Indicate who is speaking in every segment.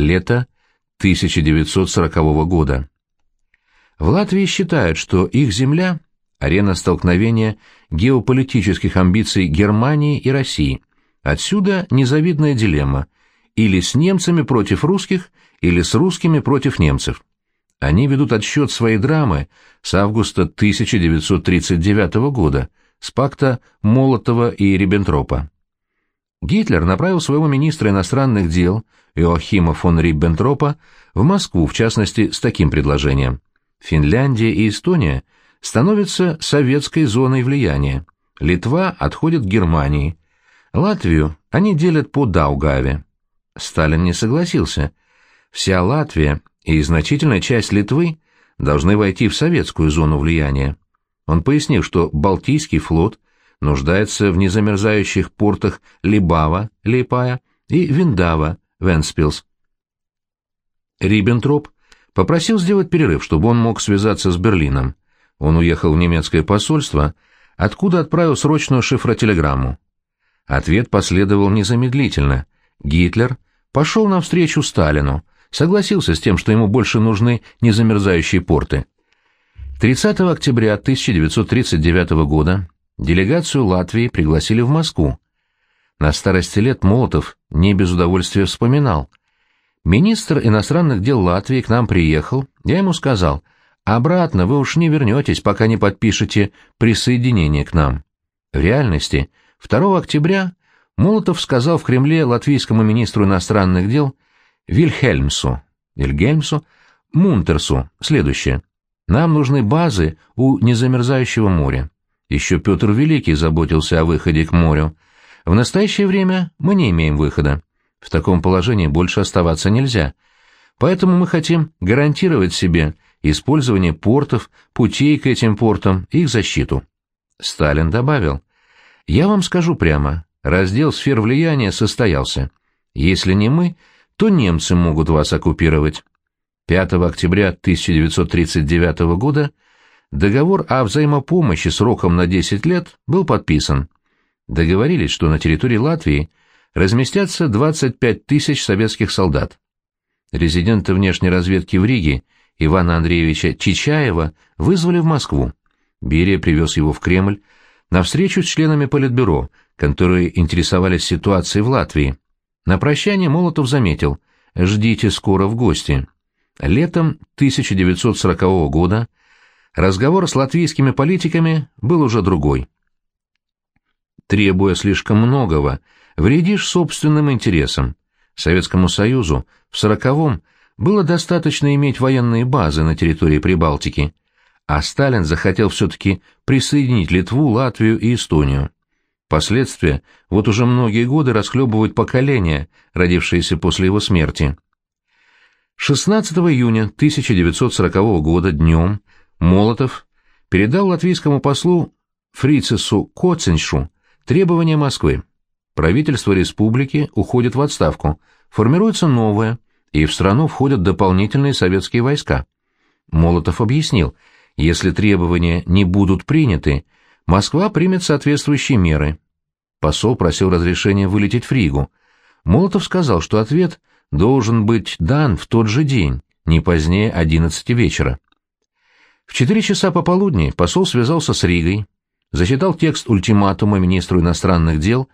Speaker 1: Лето 1940 года. В Латвии считают, что их земля – арена столкновения геополитических амбиций Германии и России. Отсюда незавидная дилемма – или с немцами против русских, или с русскими против немцев. Они ведут отсчет своей драмы с августа 1939 года, с пакта Молотова и Риббентропа. Гитлер направил своего министра иностранных дел Иоахима фон Риббентропа в Москву, в частности, с таким предложением. Финляндия и Эстония становятся советской зоной влияния. Литва отходит к Германии. Латвию они делят по Даугаве. Сталин не согласился. Вся Латвия и значительная часть Литвы должны войти в советскую зону влияния. Он пояснил, что Балтийский флот нуждается в незамерзающих портах Либава, Липая и Виндава, Венспилс. Риббентроп попросил сделать перерыв, чтобы он мог связаться с Берлином. Он уехал в немецкое посольство, откуда отправил срочную шифротелеграмму. Ответ последовал незамедлительно. Гитлер пошел навстречу Сталину, согласился с тем, что ему больше нужны незамерзающие порты. 30 октября 1939 года делегацию Латвии пригласили в Москву. На старости лет Молотов не без удовольствия вспоминал. Министр иностранных дел Латвии к нам приехал, я ему сказал, обратно вы уж не вернетесь, пока не подпишете присоединение к нам. В реальности, 2 октября Молотов сказал в Кремле латвийскому министру иностранных дел Вильхельмсу, Вильгельмсу, Мунтерсу следующее. Нам нужны базы у незамерзающего моря. Еще Петр Великий заботился о выходе к морю. В настоящее время мы не имеем выхода. В таком положении больше оставаться нельзя. Поэтому мы хотим гарантировать себе использование портов, путей к этим портам и их защиту. Сталин добавил, «Я вам скажу прямо, раздел сфер влияния состоялся. Если не мы, то немцы могут вас оккупировать. 5 октября 1939 года договор о взаимопомощи сроком на 10 лет был подписан. Договорились, что на территории Латвии разместятся 25 тысяч советских солдат. Резидента внешней разведки в Риге Ивана Андреевича Чичаева вызвали в Москву. Берия привез его в Кремль на встречу с членами Политбюро, которые интересовались ситуацией в Латвии. На прощание Молотов заметил «Ждите скоро в гости». Летом 1940 года разговор с латвийскими политиками был уже другой. Требуя слишком многого, вредишь собственным интересам. Советскому Союзу в сороковом было достаточно иметь военные базы на территории Прибалтики, а Сталин захотел все-таки присоединить Литву, Латвию и Эстонию. Последствия вот уже многие годы расхлебывают поколения, родившиеся после его смерти. 16 июня 1940 года днем Молотов передал латвийскому послу Фрицесу Коценшу требования Москвы. Правительство республики уходит в отставку, формируется новое, и в страну входят дополнительные советские войска. Молотов объяснил, если требования не будут приняты, Москва примет соответствующие меры. Посол просил разрешения вылететь в Ригу. Молотов сказал, что ответ должен быть дан в тот же день, не позднее 11 вечера. В 4 часа пополудни посол связался с Ригой, зачитал текст ультиматума министру иностранных дел.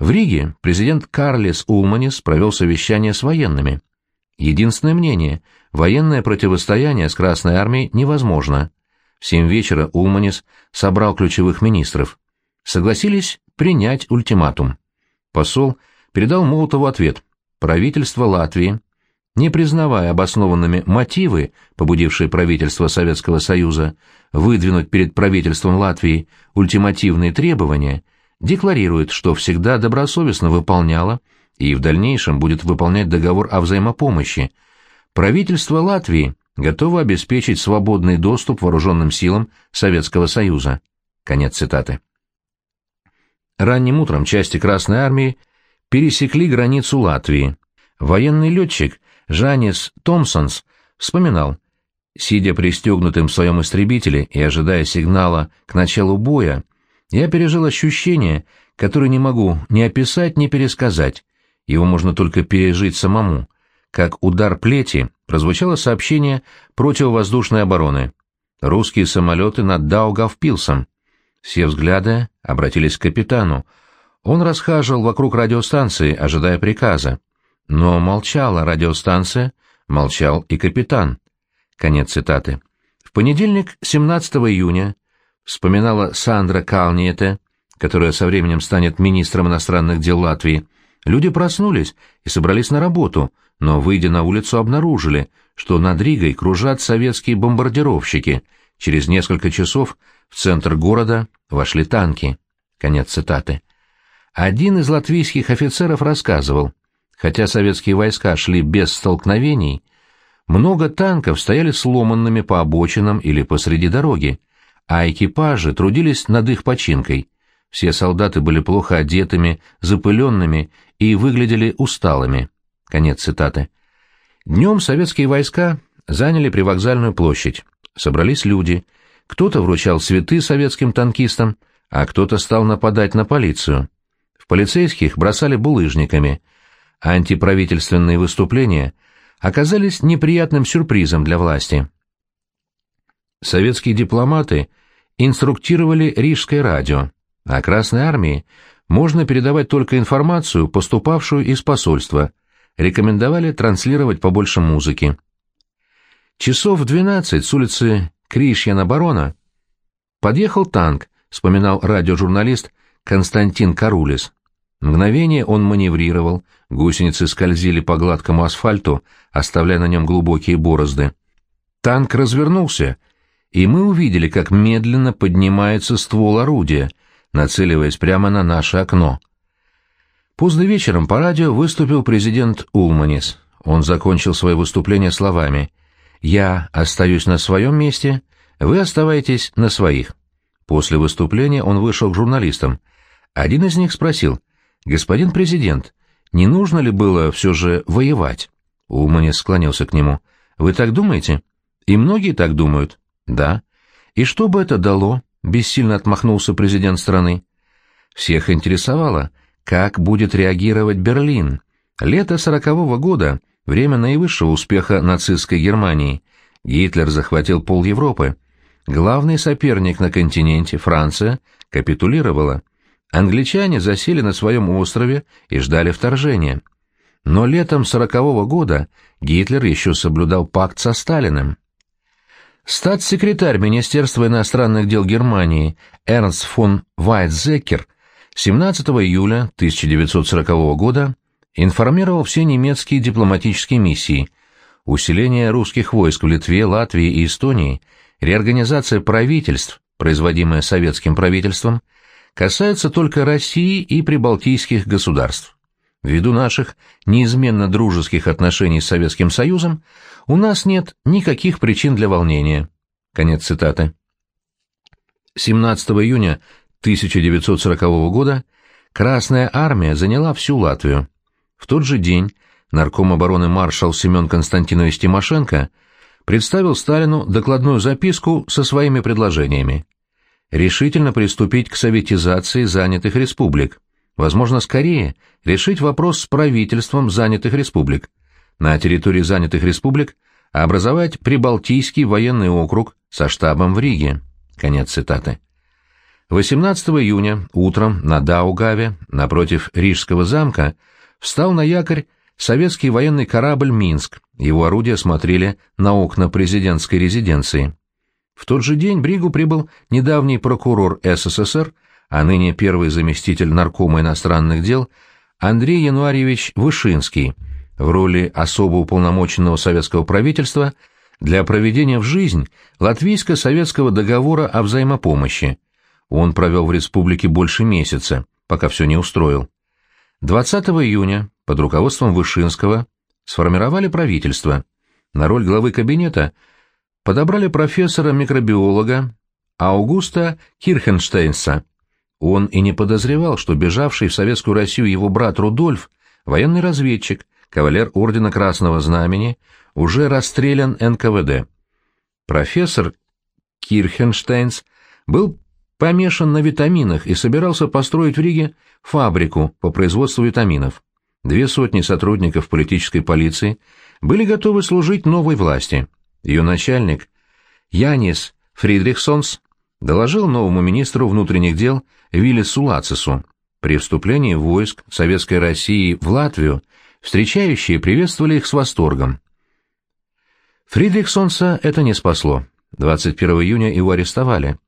Speaker 1: В Риге президент Карлес Улманис провел совещание с военными. Единственное мнение – военное противостояние с Красной Армией невозможно. В семь вечера Улманис собрал ключевых министров. Согласились принять ультиматум. Посол передал Молотову ответ – правительство Латвии, не признавая обоснованными мотивы, побудившие правительство Советского Союза выдвинуть перед правительством Латвии ультимативные требования, декларирует, что всегда добросовестно выполняло и в дальнейшем будет выполнять договор о взаимопомощи. Правительство Латвии готово обеспечить свободный доступ вооруженным силам Советского Союза. Конец цитаты. Ранним утром части Красной Армии пересекли границу Латвии. Военный летчик Жанис Томпсонс вспоминал, сидя пристегнутым в своем истребителе и ожидая сигнала к началу боя, я пережил ощущение, которое не могу ни описать, ни пересказать, его можно только пережить самому, как удар плети, прозвучало сообщение противовоздушной обороны. Русские самолеты над Даугавпилсом. Все взгляды обратились к капитану. Он расхаживал вокруг радиостанции, ожидая приказа. Но молчала радиостанция, молчал и капитан. Конец цитаты. В понедельник, 17 июня, вспоминала Сандра Калниете, которая со временем станет министром иностранных дел Латвии, люди проснулись и собрались на работу, но, выйдя на улицу, обнаружили, что над Ригой кружат советские бомбардировщики. Через несколько часов в центр города вошли танки. Конец цитаты. Один из латвийских офицеров рассказывал, хотя советские войска шли без столкновений, много танков стояли сломанными по обочинам или посреди дороги, а экипажи трудились над их починкой. Все солдаты были плохо одетыми, запыленными и выглядели усталыми. Конец цитаты. Днем советские войска заняли привокзальную площадь. Собрались люди. Кто-то вручал цветы советским танкистам, а кто-то стал нападать на полицию. В полицейских бросали булыжниками. Антиправительственные выступления оказались неприятным сюрпризом для власти. Советские дипломаты инструктировали Рижское радио. О Красной Армии можно передавать только информацию, поступавшую из посольства. Рекомендовали транслировать побольше музыки. Часов в двенадцать с улицы Кришьяна-Барона подъехал танк, вспоминал радиожурналист Константин Карулис. Мгновение он маневрировал, гусеницы скользили по гладкому асфальту, оставляя на нем глубокие борозды. Танк развернулся, и мы увидели, как медленно поднимается ствол орудия — нацеливаясь прямо на наше окно. Поздно вечером по радио выступил президент Улманис. Он закончил свое выступление словами «Я остаюсь на своем месте, вы оставайтесь на своих». После выступления он вышел к журналистам. Один из них спросил «Господин президент, не нужно ли было все же воевать?» Улманис склонился к нему. «Вы так думаете?» «И многие так думают». «Да». «И что бы это дало?» бессильно отмахнулся президент страны. Всех интересовало, как будет реагировать Берлин. Лето сорокового года — время наивысшего успеха нацистской Германии. Гитлер захватил пол Европы. Главный соперник на континенте, Франция, капитулировала. Англичане засели на своем острове и ждали вторжения. Но летом сорокового года Гитлер еще соблюдал пакт со Сталиным. Статс-секретарь Министерства иностранных дел Германии Эрнст фон Вайтзекер 17 июля 1940 года информировал все немецкие дипломатические миссии, усиление русских войск в Литве, Латвии и Эстонии, реорганизация правительств, производимая советским правительством, касается только России и прибалтийских государств. Ввиду наших неизменно дружеских отношений с Советским Союзом, у нас нет никаких причин для волнения. Конец цитаты. 17 июня 1940 года Красная Армия заняла всю Латвию. В тот же день нарком обороны маршал Семен Константинович Тимошенко представил Сталину докладную записку со своими предложениями. Решительно приступить к советизации занятых республик, возможно, скорее решить вопрос с правительством занятых республик. На территории занятых республик образовать Прибалтийский военный округ со штабом в Риге. Конец цитаты. 18 июня утром на Даугаве, напротив Рижского замка, встал на якорь советский военный корабль «Минск». Его орудия смотрели на окна президентской резиденции. В тот же день в Ригу прибыл недавний прокурор СССР а ныне первый заместитель наркома иностранных дел Андрей Януарьевич Вышинский в роли особо уполномоченного советского правительства для проведения в жизнь латвийско-советского договора о взаимопомощи. Он провел в республике больше месяца, пока все не устроил. 20 июня под руководством Вышинского сформировали правительство. На роль главы кабинета подобрали профессора-микробиолога Аугуста Кирхенштейнса, он и не подозревал, что бежавший в Советскую Россию его брат Рудольф, военный разведчик, кавалер Ордена Красного Знамени, уже расстрелян НКВД. Профессор Кирхенштейнс был помешан на витаминах и собирался построить в Риге фабрику по производству витаминов. Две сотни сотрудников политической полиции были готовы служить новой власти. Ее начальник, Янис Фридрихсонс, доложил новому министру внутренних дел Виллису Лацису. При вступлении войск Советской России в Латвию встречающие приветствовали их с восторгом. Фридрихсонса это не спасло. 21 июня его арестовали.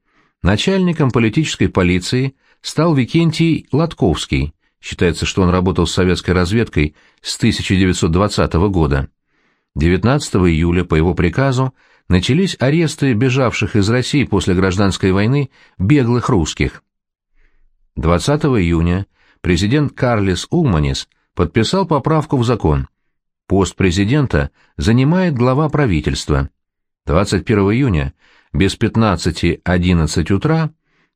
Speaker 1: Начальником политической полиции стал Викентий Латковский. Считается, что он работал с советской разведкой с 1920 года. 19 июля по его приказу начались аресты бежавших из России после гражданской войны беглых русских. 20 июня президент Карлис Улманис подписал поправку в закон. Пост президента занимает глава правительства. 21 июня без 15.11 утра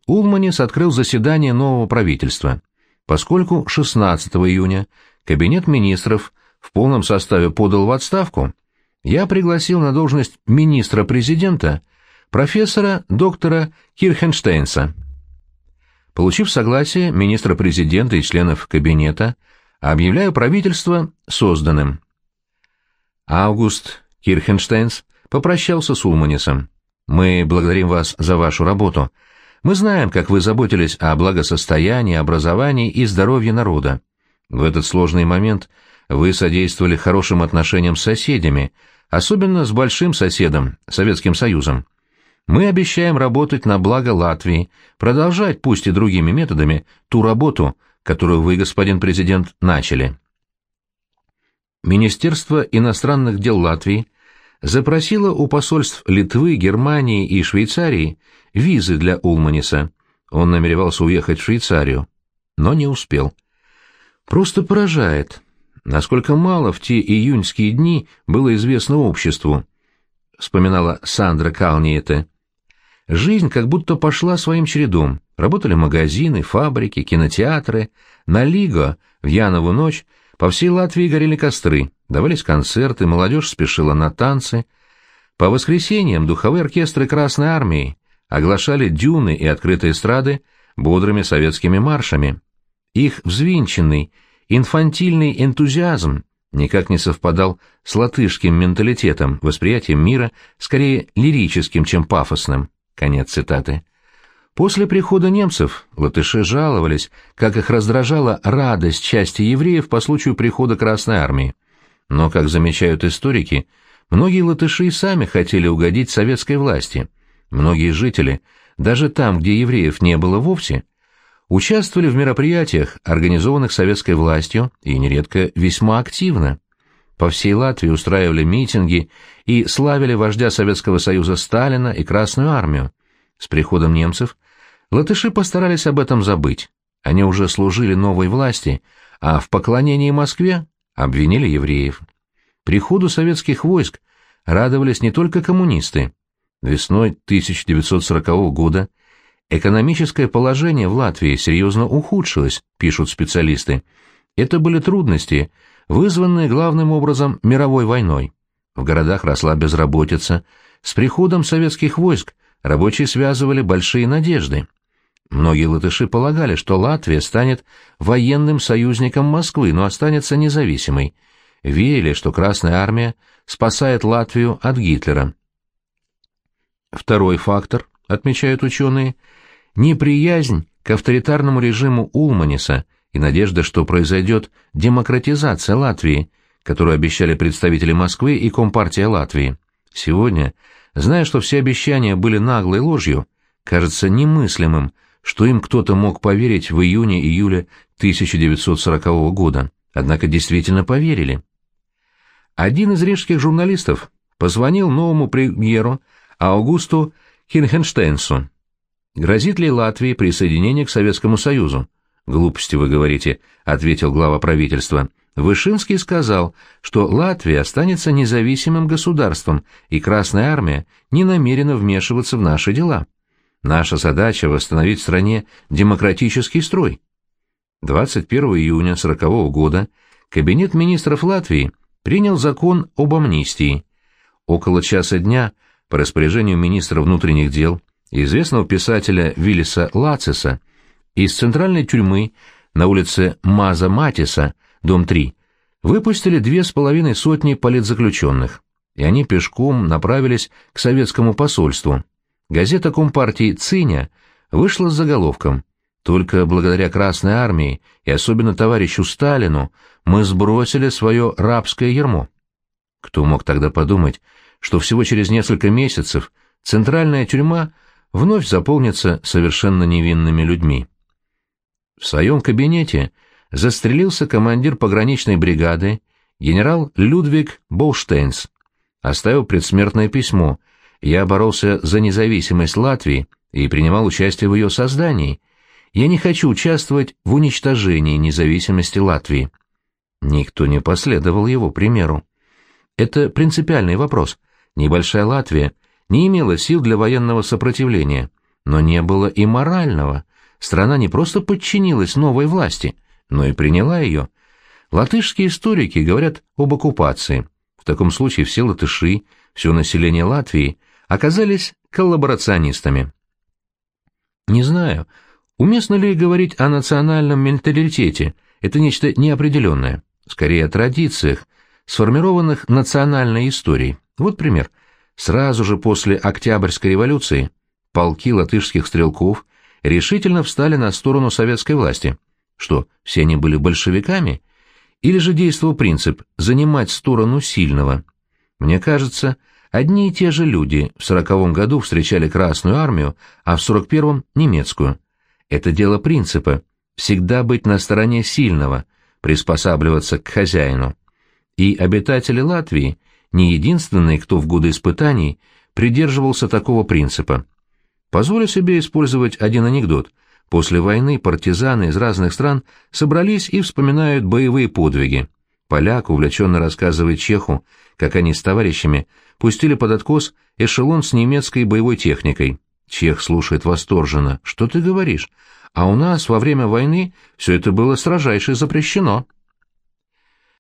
Speaker 1: Улманис открыл заседание нового правительства, поскольку 16 июня Кабинет министров в полном составе подал в отставку, я пригласил на должность министра-президента профессора доктора Кирхенштейнса. Получив согласие министра-президента и членов кабинета, объявляю правительство созданным. Август Кирхенштейнс попрощался с Улманисом. «Мы благодарим вас за вашу работу. Мы знаем, как вы заботились о благосостоянии, образовании и здоровье народа. В этот сложный момент вы содействовали хорошим отношениям с соседями, особенно с большим соседом, Советским Союзом. Мы обещаем работать на благо Латвии, продолжать, пусть и другими методами, ту работу, которую вы, господин президент, начали. Министерство иностранных дел Латвии запросило у посольств Литвы, Германии и Швейцарии визы для Улманиса. Он намеревался уехать в Швейцарию, но не успел. Просто поражает, насколько мало в те июньские дни было известно обществу, вспоминала Сандра Калниете. Жизнь как будто пошла своим чередом. Работали магазины, фабрики, кинотеатры. На Лиго в Янову ночь по всей Латвии горели костры, давались концерты, молодежь спешила на танцы. По воскресеньям духовые оркестры Красной Армии оглашали дюны и открытые эстрады бодрыми советскими маршами. Их взвинченный, инфантильный энтузиазм никак не совпадал с латышским менталитетом, восприятием мира скорее лирическим, чем пафосным. Конец цитаты. После прихода немцев латыши жаловались, как их раздражала радость части евреев по случаю прихода Красной Армии. Но, как замечают историки, многие латыши сами хотели угодить советской власти – Многие жители, даже там, где евреев не было вовсе, участвовали в мероприятиях, организованных советской властью, и нередко весьма активно. По всей Латвии устраивали митинги и славили вождя Советского Союза Сталина и Красную Армию. С приходом немцев латыши постарались об этом забыть. Они уже служили новой власти, а в поклонении Москве обвинили евреев. Приходу советских войск радовались не только коммунисты, Весной 1940 года экономическое положение в Латвии серьезно ухудшилось, пишут специалисты. Это были трудности, вызванные главным образом мировой войной. В городах росла безработица. С приходом советских войск рабочие связывали большие надежды. Многие латыши полагали, что Латвия станет военным союзником Москвы, но останется независимой. Верили, что Красная Армия спасает Латвию от Гитлера. Второй фактор, отмечают ученые, неприязнь к авторитарному режиму Улманиса и надежда, что произойдет демократизация Латвии, которую обещали представители Москвы и Компартия Латвии. Сегодня, зная, что все обещания были наглой ложью, кажется немыслимым, что им кто-то мог поверить в июне-июле 1940 года. Однако действительно поверили. Один из рижских журналистов позвонил новому премьеру Аугусту Хинхенштейнсу. Грозит ли Латвии присоединение к Советскому Союзу? «Глупости вы говорите», — ответил глава правительства. Вышинский сказал, что Латвия останется независимым государством, и Красная Армия не намерена вмешиваться в наши дела. Наша задача — восстановить в стране демократический строй. 21 июня 1940 года Кабинет министров Латвии принял закон об амнистии. Около часа дня по распоряжению министра внутренних дел, известного писателя Виллиса Лациса, из центральной тюрьмы на улице Маза Матиса, дом 3, выпустили две с половиной сотни политзаключенных, и они пешком направились к советскому посольству. Газета Компартии «Циня» вышла с заголовком «Только благодаря Красной Армии и особенно товарищу Сталину мы сбросили свое рабское ярмо». Кто мог тогда подумать, что всего через несколько месяцев центральная тюрьма вновь заполнится совершенно невинными людьми? В своем кабинете застрелился командир пограничной бригады генерал Людвиг Боуштейнс. Оставил предсмертное письмо. Я боролся за независимость Латвии и принимал участие в ее создании. Я не хочу участвовать в уничтожении независимости Латвии. Никто не последовал его примеру. Это принципиальный вопрос. Небольшая Латвия не имела сил для военного сопротивления, но не было и морального. Страна не просто подчинилась новой власти, но и приняла ее. Латышские историки говорят об оккупации. В таком случае все латыши, все население Латвии оказались коллаборационистами. Не знаю, уместно ли говорить о национальном менталитете, это нечто неопределенное, скорее о традициях, сформированных национальной историей. Вот пример. Сразу же после Октябрьской революции полки латышских стрелков решительно встали на сторону советской власти. Что, все они были большевиками? Или же действовал принцип «занимать сторону сильного»? Мне кажется, одни и те же люди в сороковом году встречали Красную армию, а в сорок первом — немецкую. Это дело принципа — всегда быть на стороне сильного, приспосабливаться к хозяину. И обитатели Латвии не единственные, кто в годы испытаний придерживался такого принципа. Позволю себе использовать один анекдот. После войны партизаны из разных стран собрались и вспоминают боевые подвиги. Поляк увлеченно рассказывает чеху, как они с товарищами пустили под откос эшелон с немецкой боевой техникой. Чех слушает восторженно. «Что ты говоришь? А у нас во время войны все это было строжайше запрещено».